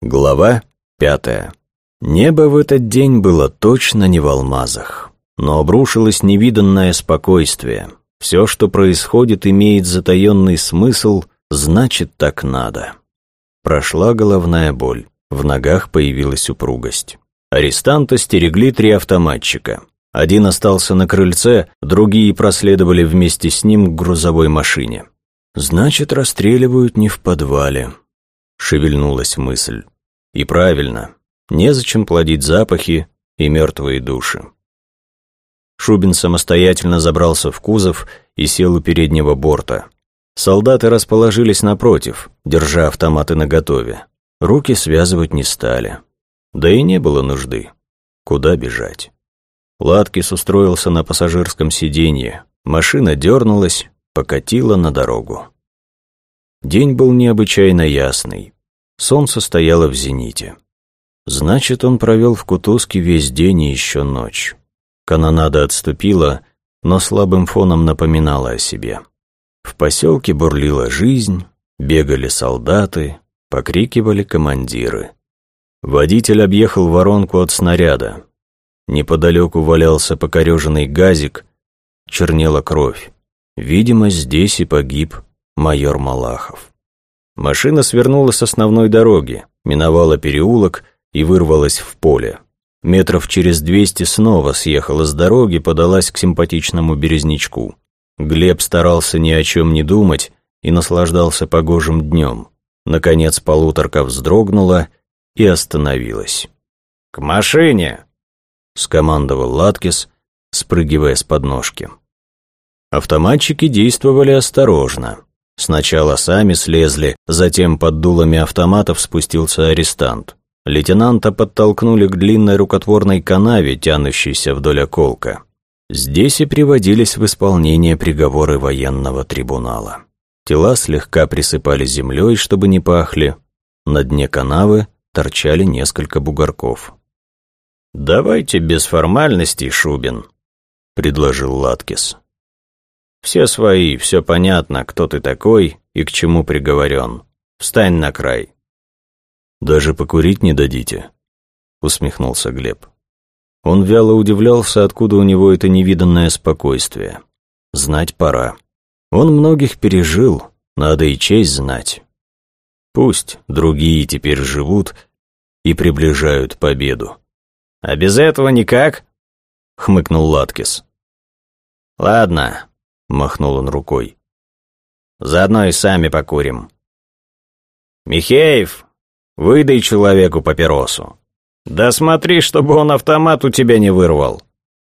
Глава пятая. Небо в этот день было точно не в алмазах, но обрушилось невиданное спокойствие. Все, что происходит, имеет затаенный смысл, значит, так надо. Прошла головная боль, в ногах появилась упругость. Арестанта стерегли три автоматчика. Один остался на крыльце, другие проследовали вместе с ним к грузовой машине. «Значит, расстреливают не в подвале», шевельнулась мысль. И правильно, незачем плодить запахи и мертвые души. Шубин самостоятельно забрался в кузов и сел у переднего борта. Солдаты расположились напротив, держа автоматы наготове. Руки связывать не стали. Да и не было нужды. Куда бежать? Латкис устроился на пассажирском сиденье. Машина дернулась, покатила на дорогу. День был необычайно ясный. Солнце стояло в зените. Значит, он провел в Кутузке весь день и еще ночь. Канонада отступила, но слабым фоном напоминала о себе. В поселке бурлила жизнь, бегали солдаты, покрикивали командиры. Водитель объехал воронку от снаряда. Неподалеку валялся покореженный газик, чернела кровь. Видимо, здесь и погиб майор Малахов. Машина свернула с основной дороги, миновала переулок и вырвалась в поле. Метров через двести снова съехала с дороги, подалась к симпатичному березнячку. Глеб старался ни о чем не думать и наслаждался погожим днем. Наконец полуторка вздрогнула и остановилась. «К машине!» — скомандовал Латкис, спрыгивая с подножки. Автоматчики действовали осторожно. Сначала сами слезли, затем под дулами автоматов спустился арестант. Лейтенанта подтолкнули к длинной рукотворной канаве, тянущейся вдоль околка. Здесь и приводились в исполнение приговоры военного трибунала. Тела слегка присыпали землей, чтобы не пахли. На дне канавы торчали несколько бугорков. «Давайте без формальностей, Шубин», — предложил Латкис. Все свои, все понятно, кто ты такой и к чему приговорен. Встань на край». «Даже покурить не дадите?» — усмехнулся Глеб. Он вяло удивлялся, откуда у него это невиданное спокойствие. Знать пора. Он многих пережил, надо и честь знать. Пусть другие теперь живут и приближают победу. «А без этого никак?» — хмыкнул Латкис. «Ладно, Махнул он рукой. Заодно и сами покурим. Михеев, выдай человеку папиросу. Да смотри, чтобы он автомат у тебя не вырвал.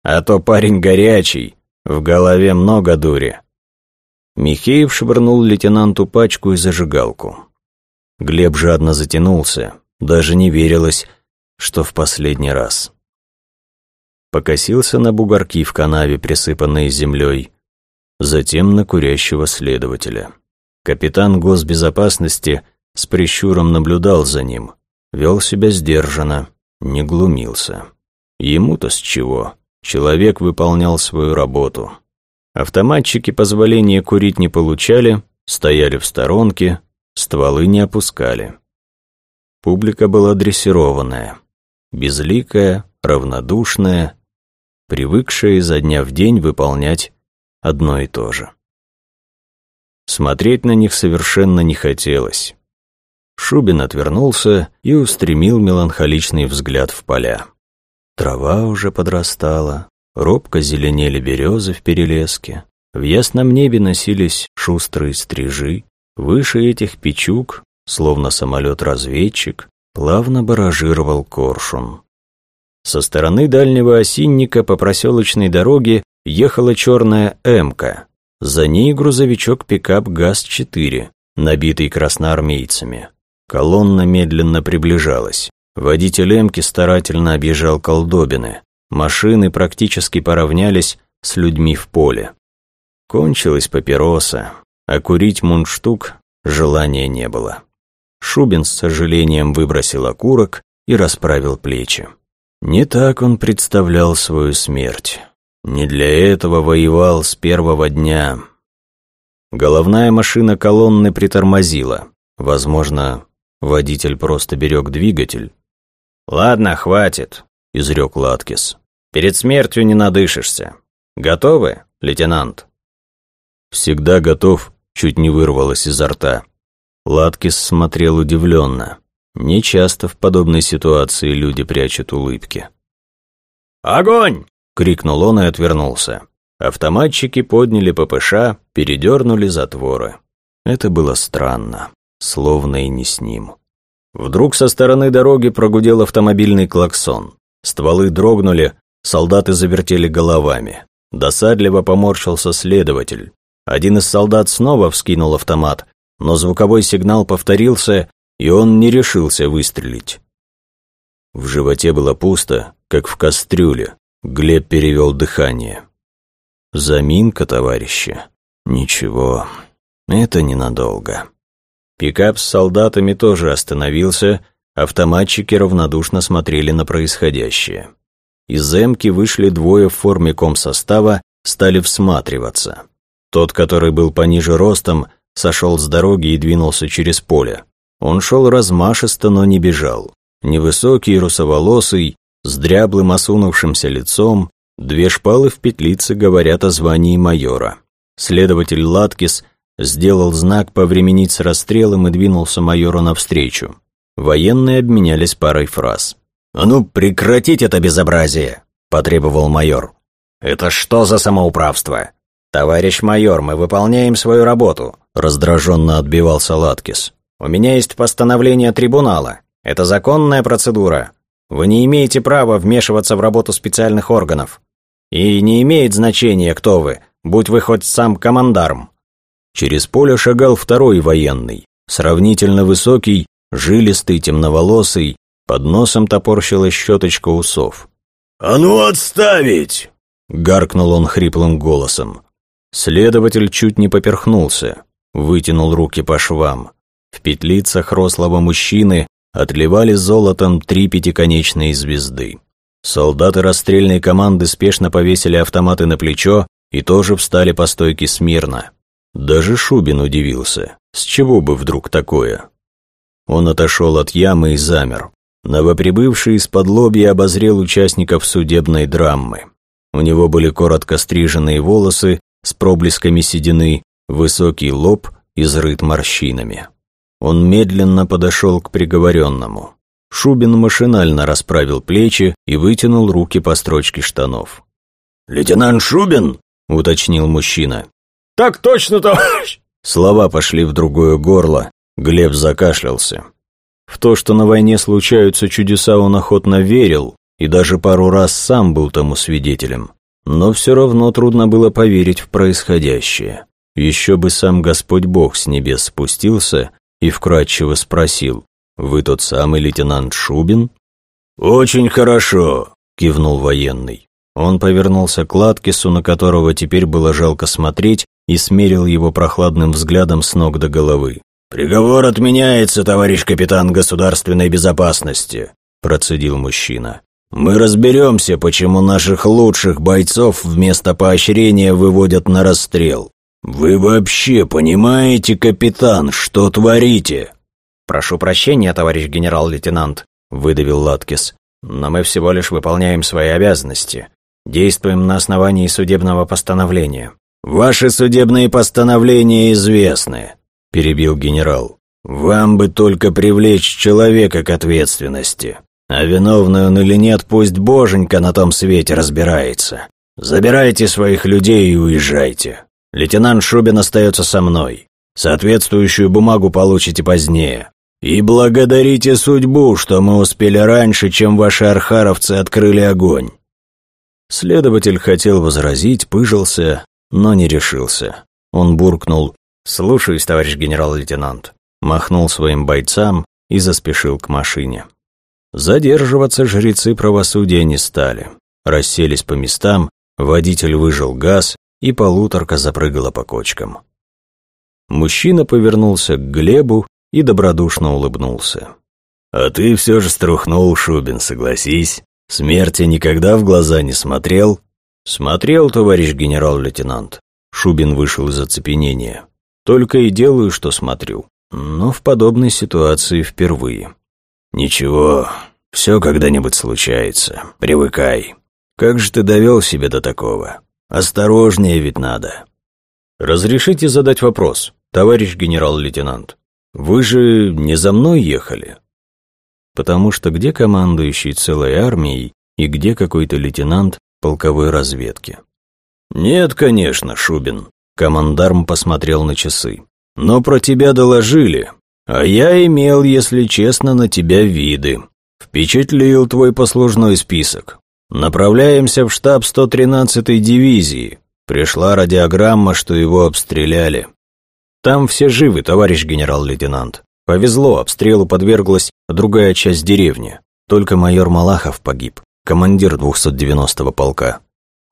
А то парень горячий, в голове много дури. Михеев швырнул лейтенанту пачку и зажигалку. Глеб жадно затянулся, даже не верилось, что в последний раз. Покосился на бугорки в канаве, присыпанные землей, затем на курящего следователя. Капитан госбезопасности с прищуром наблюдал за ним, вел себя сдержанно, не глумился. Ему-то с чего? Человек выполнял свою работу. Автоматчики позволения курить не получали, стояли в сторонке, стволы не опускали. Публика была дрессированная, безликая, равнодушная, привыкшая изо дня в день выполнять одно и то же. Смотреть на них совершенно не хотелось. Шубин отвернулся и устремил меланхоличный взгляд в поля. Трава уже подрастала, робко зеленели березы в перелеске, в ясном небе носились шустрые стрижи, выше этих печук, словно самолет-разведчик, плавно баражировал коршун. Со стороны дальнего осинника по проселочной дороге ехала черная «Эмка». За ней грузовичок-пикап ГАЗ-4, набитый красноармейцами. Колонна медленно приближалась. Водитель «Эмки» старательно объезжал колдобины. Машины практически поравнялись с людьми в поле. Кончилась папироса, а курить мундштук желания не было. Шубин с сожалением выбросил окурок и расправил плечи. Не так он представлял свою смерть. Не для этого воевал с первого дня. Головная машина колонны притормозила. Возможно, Водитель просто берег двигатель. «Ладно, хватит», — изрек Латкис. «Перед смертью не надышишься. Готовы, лейтенант?» «Всегда готов», — чуть не вырвалось изо рта. Латкис смотрел удивленно. Нечасто в подобной ситуации люди прячут улыбки. «Огонь!» — крикнул он и отвернулся. Автоматчики подняли ППШ, передернули затворы. Это было странно, словно и не с ним. Вдруг со стороны дороги прогудел автомобильный клаксон. Стволы дрогнули, солдаты завертели головами. Досадливо поморщился следователь. Один из солдат снова вскинул автомат, но звуковой сигнал повторился, и он не решился выстрелить. В животе было пусто, как в кастрюле. Глеб перевел дыхание. Заминка, товарищи. Ничего, это ненадолго. Пикап с солдатами тоже остановился, автоматчики равнодушно смотрели на происходящее. Из эмки вышли двое в форме комсостава, стали всматриваться. Тот, который был пониже ростом, сошел с дороги и двинулся через поле. Он шел размашисто, но не бежал. Невысокий, русоволосый, с дряблым осунувшимся лицом, Две шпалы в петлице говорят о звании майора. Следователь Латкис сделал знак повременить с расстрелом и двинулся майору навстречу. Военные обменялись парой фраз. «А ну, прекратить это безобразие!» – потребовал майор. «Это что за самоуправство?» «Товарищ майор, мы выполняем свою работу», – раздраженно отбивался Латкис. «У меня есть постановление трибунала. Это законная процедура. Вы не имеете права вмешиваться в работу специальных органов. И не имеет значения, кто вы, будь вы хоть сам командарм». Через поле шагал второй военный, сравнительно высокий, жилистый, темноволосый, под носом топорщилась щеточка усов. «А ну отставить!» — гаркнул он хриплым голосом. Следователь чуть не поперхнулся, вытянул руки по швам. В петлицах рослого мужчины отливали золотом три пятиконечные звезды. Солдаты расстрельной команды спешно повесили автоматы на плечо и тоже встали по стойке смирно. Даже Шубин удивился, с чего бы вдруг такое? Он отошел от ямы и замер. Новоприбывший из-под лобья обозрел участников судебной драмы. У него были коротко стриженные волосы с проблесками седины, высокий лоб, изрыт морщинами. Он медленно подошел к приговоренному. Шубин машинально расправил плечи и вытянул руки по строчке штанов. «Лейтенант Шубин?» — уточнил мужчина. «Так точно, товарищ!» Слова пошли в другое горло. Глеб закашлялся. В то, что на войне случаются чудеса, он охотно верил и даже пару раз сам был тому свидетелем. Но все равно трудно было поверить в происходящее. Еще бы сам Господь Бог с небес спустился и вкратчиво спросил, «Вы тот самый лейтенант Шубин?» «Очень хорошо», — кивнул военный. Он повернулся к Латкису, на которого теперь было жалко смотреть, и смерил его прохладным взглядом с ног до головы. «Приговор отменяется, товарищ капитан государственной безопасности», — процедил мужчина. «Мы разберемся, почему наших лучших бойцов вместо поощрения выводят на расстрел. «Вы вообще понимаете, капитан, что творите?» «Прошу прощения, товарищ генерал-лейтенант», — выдавил Латкис. «Но мы всего лишь выполняем свои обязанности. Действуем на основании судебного постановления». «Ваши судебные постановления известны», — перебил генерал. «Вам бы только привлечь человека к ответственности. А виновный он или нет, пусть боженька на том свете разбирается. Забирайте своих людей и уезжайте». Лейтенант Шубин остается со мной. Соответствующую бумагу получите позднее. И благодарите судьбу, что мы успели раньше, чем ваши архаровцы открыли огонь». Следователь хотел возразить, пыжился, но не решился. Он буркнул «Слушаюсь, товарищ генерал-лейтенант», махнул своим бойцам и заспешил к машине. Задерживаться жрецы правосудия не стали. Расселись по местам, водитель выжил газ, и полуторка запрыгала по кочкам. Мужчина повернулся к Глебу и добродушно улыбнулся. «А ты все же струхнул, Шубин, согласись. Смерти никогда в глаза не смотрел?» «Смотрел, товарищ генерал-лейтенант». Шубин вышел из оцепенения. «Только и делаю, что смотрю. но в подобной ситуации впервые. «Ничего, все когда-нибудь случается. Привыкай. Как же ты довел себя до такого? Осторожнее ведь надо». «Разрешите задать вопрос, товарищ генерал-лейтенант? Вы же не за мной ехали?» Потому что где командующий целой армией и где какой-то лейтенант полковой разведки? «Нет, конечно, Шубин», — командарм посмотрел на часы. «Но про тебя доложили, а я имел, если честно, на тебя виды. Впечатлил твой послужной список. Направляемся в штаб 113-й дивизии. Пришла радиограмма, что его обстреляли. Там все живы, товарищ генерал-лейтенант. Повезло, обстрелу подверглась другая часть деревни. Только майор Малахов погиб, командир 290-го полка.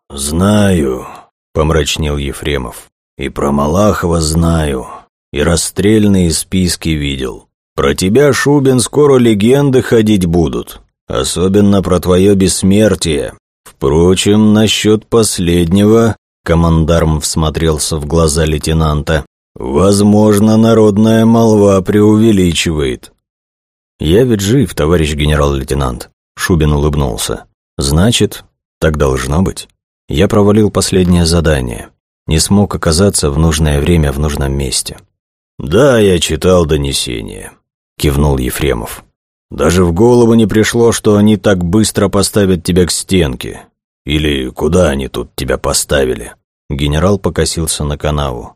«Знаю», — помрачнел Ефремов. «И про Малахова знаю, и расстрельные списки видел. Про тебя, Шубин, скоро легенды ходить будут, особенно про твое бессмертие. Впрочем, насчет последнего Командарм всмотрелся в глаза лейтенанта. «Возможно, народная молва преувеличивает». «Я ведь жив, товарищ генерал-лейтенант», — Шубин улыбнулся. «Значит, так должно быть. Я провалил последнее задание. Не смог оказаться в нужное время в нужном месте». «Да, я читал донесение», — кивнул Ефремов. «Даже в голову не пришло, что они так быстро поставят тебя к стенке. Или куда они тут тебя поставили?» Генерал покосился на канаву.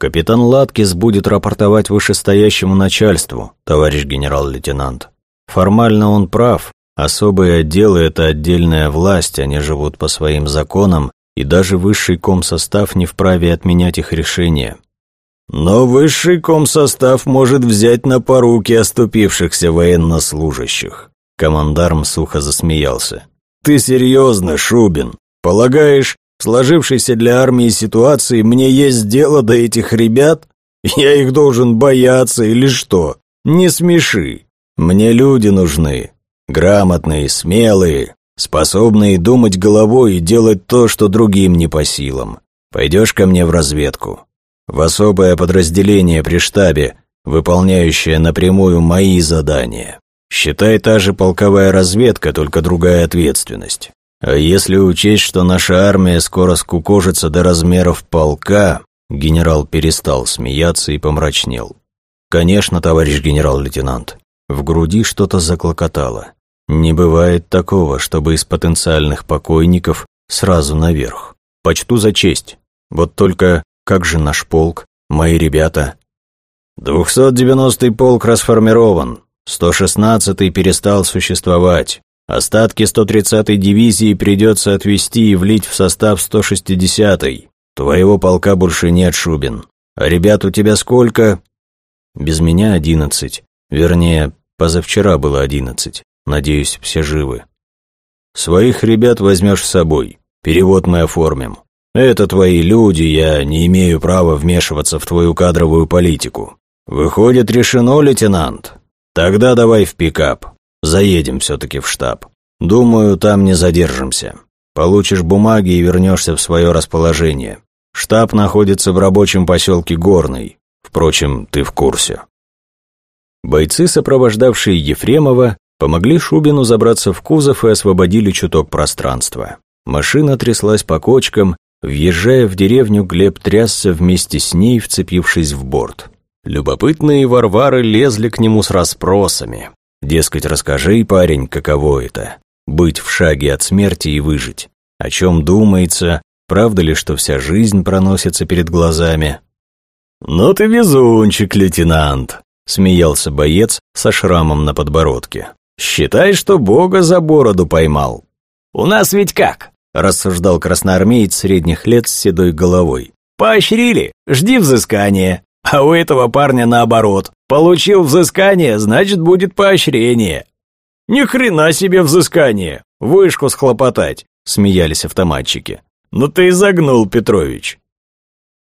«Капитан Латкис будет рапортовать вышестоящему начальству, товарищ генерал-лейтенант. Формально он прав. Особые отделы – это отдельная власть, они живут по своим законам, и даже высший комсостав не вправе отменять их решения. Но высший комсостав может взять на поруки оступившихся военнослужащих. Командарм сухо засмеялся. «Ты серьезно, Шубин? Полагаешь, в сложившейся для армии ситуации мне есть дело до этих ребят? Я их должен бояться или что? Не смеши. Мне люди нужны. Грамотные, смелые, способные думать головой и делать то, что другим не по силам. Пойдешь ко мне в разведку. В особое подразделение при штабе, выполняющее напрямую мои задания. Считай та же полковая разведка, только другая ответственность. А если учесть, что наша армия скоро скукожится до размеров полка, генерал перестал смеяться и помрачнел. Конечно, товарищ генерал-лейтенант. В груди что-то заклокотало. Не бывает такого, чтобы из потенциальных покойников сразу наверх. Почту за честь. Вот только как же наш полк, мои ребята? 290-й полк расформирован, 116-й перестал существовать. Остатки 130-й дивизии придется отвести и влить в состав 160-й. Твоего полка больше нет, Шубин. А ребят у тебя сколько? Без меня одиннадцать. Вернее, позавчера было одиннадцать. Надеюсь, все живы. Своих ребят возьмешь с собой. Перевод мы оформим. Это твои люди, я не имею права вмешиваться в твою кадровую политику. Выходит, решено, лейтенант? Тогда давай в пикап. Заедем все-таки в штаб. Думаю, там не задержимся. Получишь бумаги и вернешься в свое расположение. Штаб находится в рабочем поселке Горный. Впрочем, ты в курсе. Бойцы, сопровождавшие Ефремова, помогли Шубину забраться в кузов и освободили чуток пространства. Машина тряслась по кочкам, въезжая в деревню, Глеб трясся вместе с ней, вцепившись в борт. Любопытные варвары лезли к нему с расспросами. Дескать, расскажи, парень, каково это — быть в шаге от смерти и выжить. О чем думается, правда ли, что вся жизнь проносится перед глазами? «Ну ты везунчик, лейтенант», — смеялся боец со шрамом на подбородке. «Считай, что Бога за бороду поймал». «У нас ведь как?» — рассуждал красноармеец средних лет с седой головой. «Поощрили, жди взыскания». А у этого парня наоборот. Получил взыскание, значит, будет поощрение. Ни хрена себе взыскание. Вышку схлопотать, смеялись автоматчики. Ну ты и загнул, Петрович.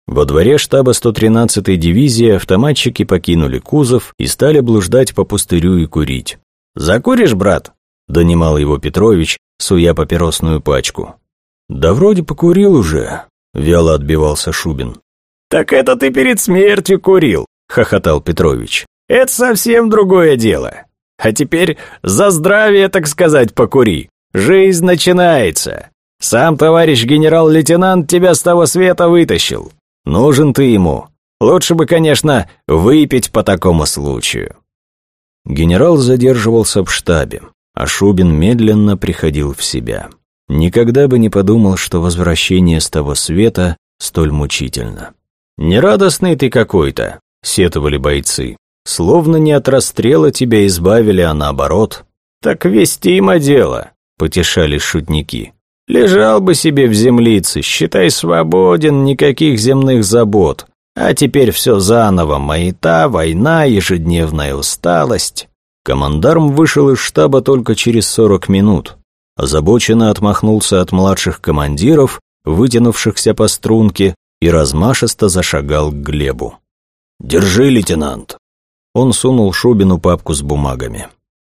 Во дворе штаба 113-й дивизии автоматчики покинули кузов и стали блуждать по пустырю и курить. «Закуришь, брат?» – донимал его Петрович, суя папиросную пачку. «Да вроде покурил уже», – вяло отбивался Шубин. «Так это ты перед смертью курил. — хохотал Петрович. «Это совсем другое дело. А теперь за здравие, так сказать, покури. Жизнь начинается. Сам товарищ генерал-лейтенант тебя с того света вытащил. Нужен ты ему. Лучше бы, конечно, выпить по такому случаю». Генерал задерживался в штабе, а Шубин медленно приходил в себя. Никогда бы не подумал, что возвращение с того света столь мучительно. «Нерадостный ты какой-то», — сетовали бойцы. «Словно не от расстрела тебя избавили, а наоборот». «Так вестимо дело», — потешались шутники. «Лежал бы себе в землице, считай свободен, никаких земных забот. А теперь все заново, маята, война, ежедневная усталость». Командарм вышел из штаба только через сорок минут. Озабоченно отмахнулся от младших командиров, вытянувшихся по струнке, и размашисто зашагал к Глебу. «Держи, лейтенант!» Он сунул Шубину папку с бумагами.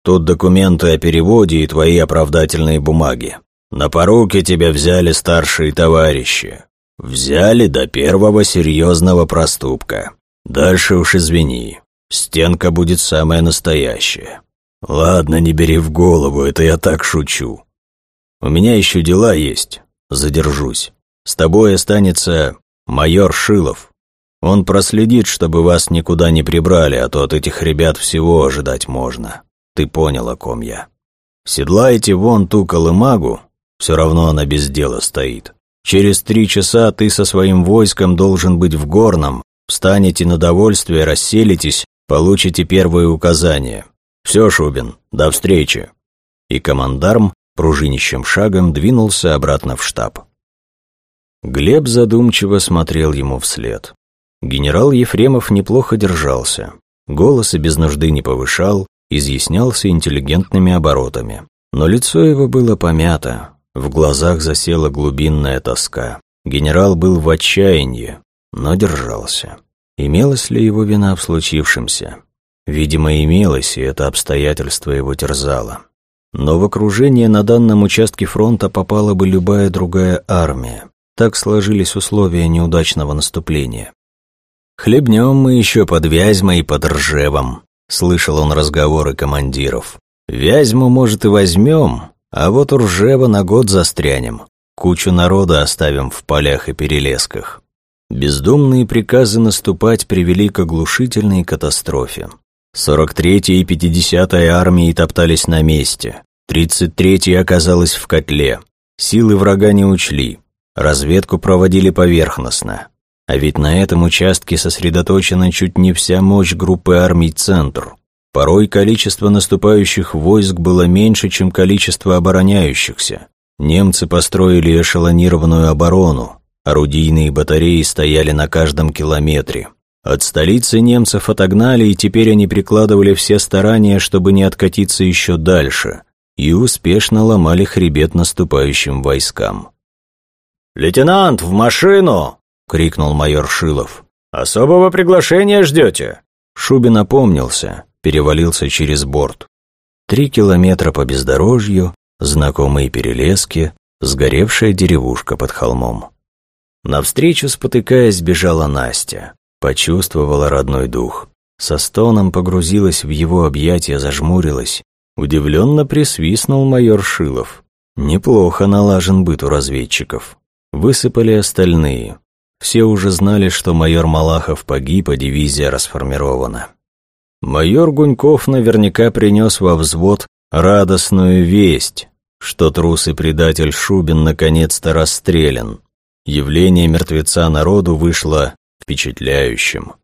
«Тут документы о переводе и твои оправдательные бумаги. На поруки тебя взяли старшие товарищи. Взяли до первого серьезного проступка. Дальше уж извини. Стенка будет самая настоящая. Ладно, не бери в голову, это я так шучу. У меня еще дела есть. Задержусь. С тобой останется майор Шилов. Он проследит, чтобы вас никуда не прибрали, а то от этих ребят всего ожидать можно. Ты понял, о ком я. Седлайте вон ту колымагу, все равно она без дела стоит. Через три часа ты со своим войском должен быть в Горном, встанете на довольствие, расселитесь, получите первые указания. Все, Шубин, до встречи. И командарм пружинищим шагом двинулся обратно в штаб. Глеб задумчиво смотрел ему вслед. Генерал Ефремов неплохо держался. Голос и без нужды не повышал, изъяснялся интеллигентными оборотами. Но лицо его было помято, в глазах засела глубинная тоска. Генерал был в отчаянии, но держался. Имелась ли его вина в случившемся? Видимо, имелась, и это обстоятельство его терзало. Но в окружение на данном участке фронта попала бы любая другая армия. Так сложились условия неудачного наступления. «Хлебнем мы еще под Вязьмой и под Ржевом», — слышал он разговоры командиров. «Вязьму, может, и возьмем, а вот у Ржева на год застрянем. Кучу народа оставим в полях и перелесках». Бездумные приказы наступать привели к оглушительной катастрофе. 43-я и 50-я армии топтались на месте. 33-я оказалась в котле. Силы врага не учли. Разведку проводили поверхностно. А ведь на этом участке сосредоточена чуть не вся мощь группы армий «Центр». Порой количество наступающих войск было меньше, чем количество обороняющихся. Немцы построили эшелонированную оборону. Орудийные батареи стояли на каждом километре. От столицы немцев отогнали, и теперь они прикладывали все старания, чтобы не откатиться еще дальше, и успешно ломали хребет наступающим войскам. «Лейтенант, в машину!» — крикнул майор Шилов. «Особого приглашения ждете?» Шубин опомнился, перевалился через борт. Три километра по бездорожью, знакомые перелески, сгоревшая деревушка под холмом. Навстречу, спотыкаясь, бежала Настя почувствовала родной дух. Со стоном погрузилась в его объятия, зажмурилась. Удивленно присвистнул майор Шилов. Неплохо налажен быт у разведчиков. Высыпали остальные. Все уже знали, что майор Малахов погиб, а дивизия расформирована. Майор Гуньков наверняка принес во взвод радостную весть, что трус и предатель Шубин наконец-то расстрелян. Явление мертвеца народу вышло впечатляющим.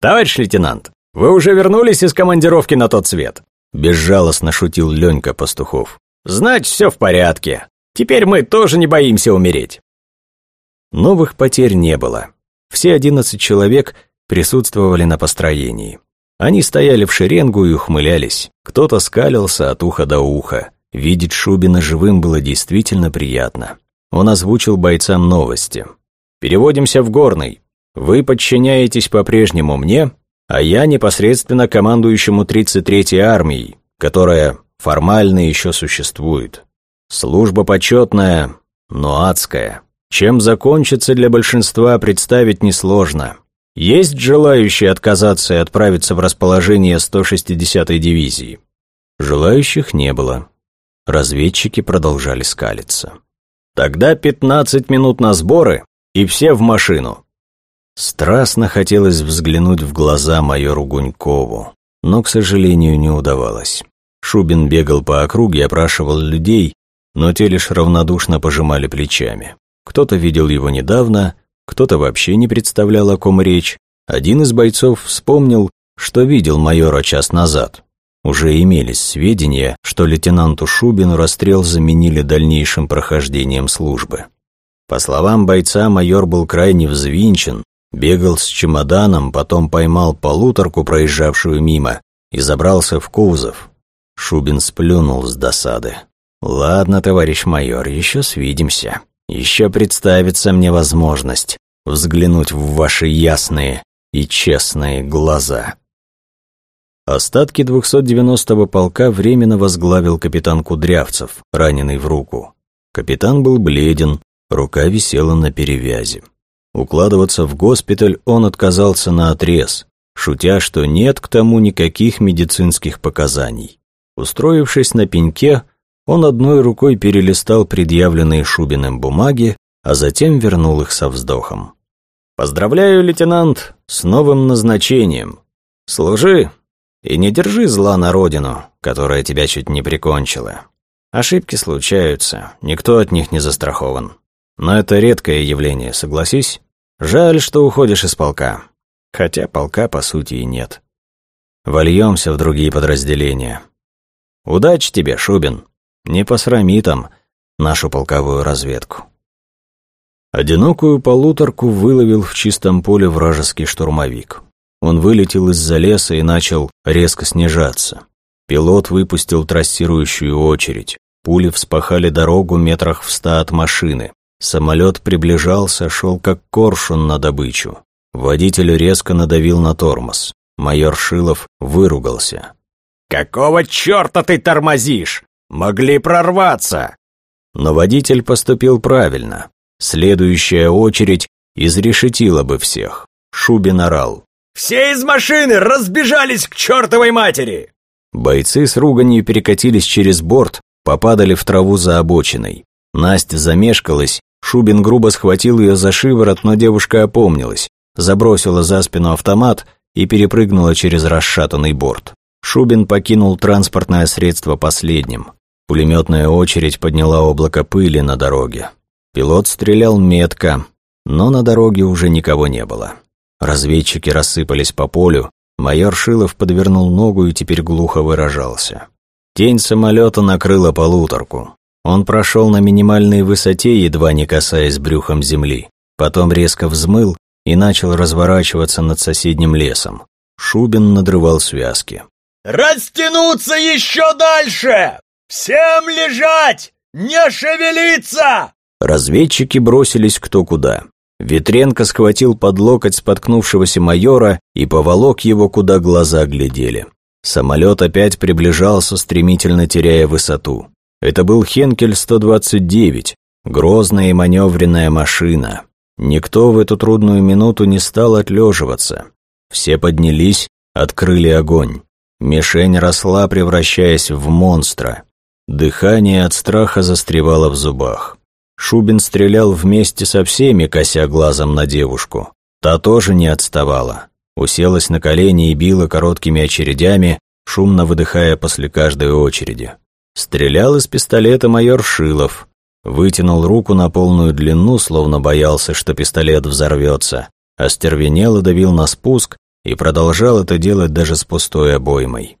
«Товарищ лейтенант, вы уже вернулись из командировки на тот свет?» Безжалостно шутил Ленька Пастухов. «Значит, все в порядке. Теперь мы тоже не боимся умереть». Новых потерь не было. Все одиннадцать человек присутствовали на построении. Они стояли в шеренгу и ухмылялись. Кто-то скалился от уха до уха. Видеть Шубина живым было действительно приятно. Он озвучил бойцам новости. «Переводимся в Горный. Вы подчиняетесь по-прежнему мне, а я непосредственно командующему 33-й армией, которая формально еще существует. Служба почетная, но адская. Чем закончится для большинства, представить несложно. Есть желающие отказаться и отправиться в расположение 160-й дивизии? Желающих не было. Разведчики продолжали скалиться. Тогда 15 минут на сборы, и все в машину. Страстно хотелось взглянуть в глаза майору Гунькову, но, к сожалению, не удавалось. Шубин бегал по округе, опрашивал людей, но те лишь равнодушно пожимали плечами. Кто-то видел его недавно, кто-то вообще не представлял, о ком речь. Один из бойцов вспомнил, что видел майора час назад. Уже имелись сведения, что лейтенанту Шубину расстрел заменили дальнейшим прохождением службы. По словам бойца, майор был крайне взвинчен, бегал с чемоданом, потом поймал полуторку, проезжавшую мимо, и забрался в кузов. Шубин сплюнул с досады. «Ладно, товарищ майор, еще свидимся. Еще представится мне возможность взглянуть в ваши ясные и честные глаза». Остатки 290-го полка временно возглавил капитан Кудрявцев, раненый в руку. Капитан был бледен, рука висела на перевязи. Укладываться в госпиталь он отказался на отрез, шутя, что нет к тому никаких медицинских показаний. Устроившись на пеньке, он одной рукой перелистал предъявленные Шубиным бумаги, а затем вернул их со вздохом. «Поздравляю, лейтенант, с новым назначением. Служи и не держи зла на родину, которая тебя чуть не прикончила. Ошибки случаются, никто от них не застрахован. Но это редкое явление, согласись? Жаль, что уходишь из полка. Хотя полка, по сути, и нет. Вольемся в другие подразделения. Удачи тебе, Шубин. Не посрами там нашу полковую разведку. Одинокую полуторку выловил в чистом поле вражеский штурмовик. Он вылетел из-за леса и начал резко снижаться. Пилот выпустил трассирующую очередь. Пули вспахали дорогу метрах в ста от машины. Самолет приближался, шел как коршун на добычу. Водитель резко надавил на тормоз. Майор Шилов выругался. «Какого черта ты тормозишь? Могли прорваться!» Но водитель поступил правильно. Следующая очередь изрешетила бы всех. Шубин орал. Все из машины разбежались к чертовой матери!» Бойцы с руганью перекатились через борт, попадали в траву за обочиной. Настя замешкалась, Шубин грубо схватил ее за шиворот, но девушка опомнилась, забросила за спину автомат и перепрыгнула через расшатанный борт. Шубин покинул транспортное средство последним. Пулеметная очередь подняла облако пыли на дороге. Пилот стрелял метко, но на дороге уже никого не было. Разведчики рассыпались по полю, майор Шилов подвернул ногу и теперь глухо выражался. Тень самолета накрыла полуторку. Он прошел на минимальной высоте, едва не касаясь брюхом земли. Потом резко взмыл и начал разворачиваться над соседним лесом. Шубин надрывал связки. «Растянуться еще дальше! Всем лежать! Не шевелиться!» Разведчики бросились кто куда. Ветренко схватил под локоть споткнувшегося майора и поволок его, куда глаза глядели. Самолет опять приближался, стремительно теряя высоту. Это был Хенкель-129, грозная и маневренная машина. Никто в эту трудную минуту не стал отлеживаться. Все поднялись, открыли огонь. Мишень росла, превращаясь в монстра. Дыхание от страха застревало в зубах. Шубин стрелял вместе со всеми, кося глазом на девушку. Та тоже не отставала. Уселась на колени и била короткими очередями, шумно выдыхая после каждой очереди. Стрелял из пистолета майор Шилов. Вытянул руку на полную длину, словно боялся, что пистолет взорвется. Остервенело давил на спуск и продолжал это делать даже с пустой обоймой.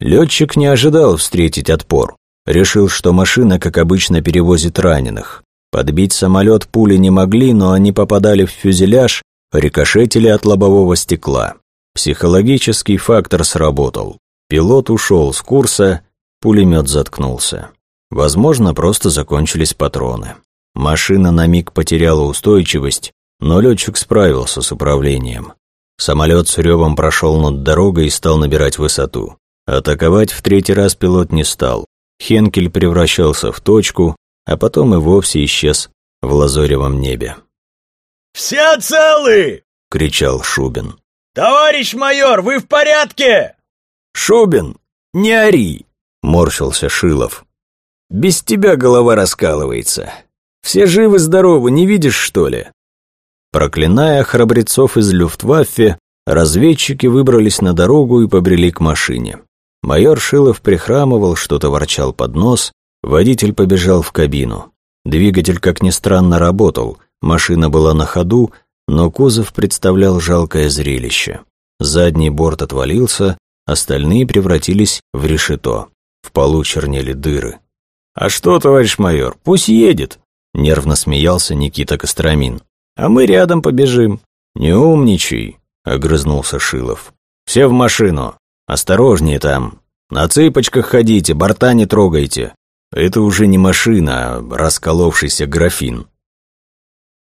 Летчик не ожидал встретить отпор. Решил, что машина, как обычно, перевозит раненых. Подбить самолет пули не могли, но они попадали в фюзеляж, рикошетили от лобового стекла. Психологический фактор сработал. Пилот ушел с курса, пулемет заткнулся. Возможно, просто закончились патроны. Машина на миг потеряла устойчивость, но летчик справился с управлением. Самолет с ревом прошел над дорогой и стал набирать высоту. Атаковать в третий раз пилот не стал. Хенкель превращался в точку, а потом и вовсе исчез в лазоревом небе. «Все целы!» — кричал Шубин. «Товарищ майор, вы в порядке?» «Шубин, не ори!» — морщился Шилов. «Без тебя голова раскалывается. Все живы-здоровы, не видишь, что ли?» Проклиная храбрецов из Люфтваффе, разведчики выбрались на дорогу и побрели к машине. Майор Шилов прихрамывал, что-то ворчал под нос, водитель побежал в кабину. Двигатель, как ни странно, работал, машина была на ходу, но кузов представлял жалкое зрелище. Задний борт отвалился, остальные превратились в решето. В полу чернели дыры. «А что, товарищ майор, пусть едет!» Нервно смеялся Никита Костромин. «А мы рядом побежим». «Не умничай», — огрызнулся Шилов. «Все в машину. Осторожнее там. На цыпочках ходите, борта не трогайте. Это уже не машина, а расколовшийся графин».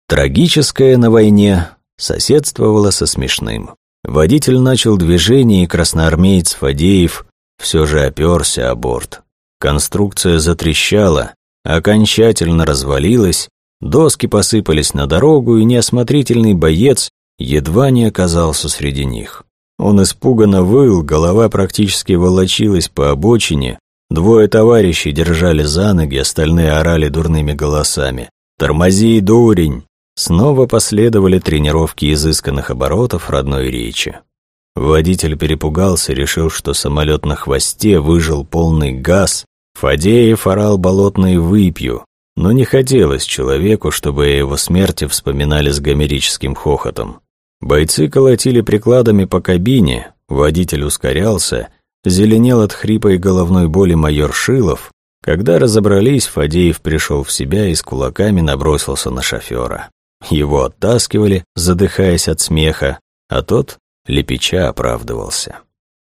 Трагическое на войне соседствовало со смешным. Водитель начал движение, и красноармеец Фадеев все же оперся о борт. Конструкция затрещала, окончательно развалилась, доски посыпались на дорогу, и неосмотрительный боец едва не оказался среди них. Он испуганно выл, голова практически волочилась по обочине, двое товарищей держали за ноги, остальные орали дурными голосами. «Тормози, дурень!» Снова последовали тренировки изысканных оборотов родной речи. Водитель перепугался, решил, что самолет на хвосте выжил полный газ, Фадеев орал болотный выпью, но не хотелось человеку, чтобы о его смерти вспоминали с гомерическим хохотом. Бойцы колотили прикладами по кабине, водитель ускорялся, зеленел от хрипа и головной боли майор Шилов. Когда разобрались, Фадеев пришел в себя и с кулаками набросился на шофера. Его оттаскивали, задыхаясь от смеха, а тот лепеча оправдывался.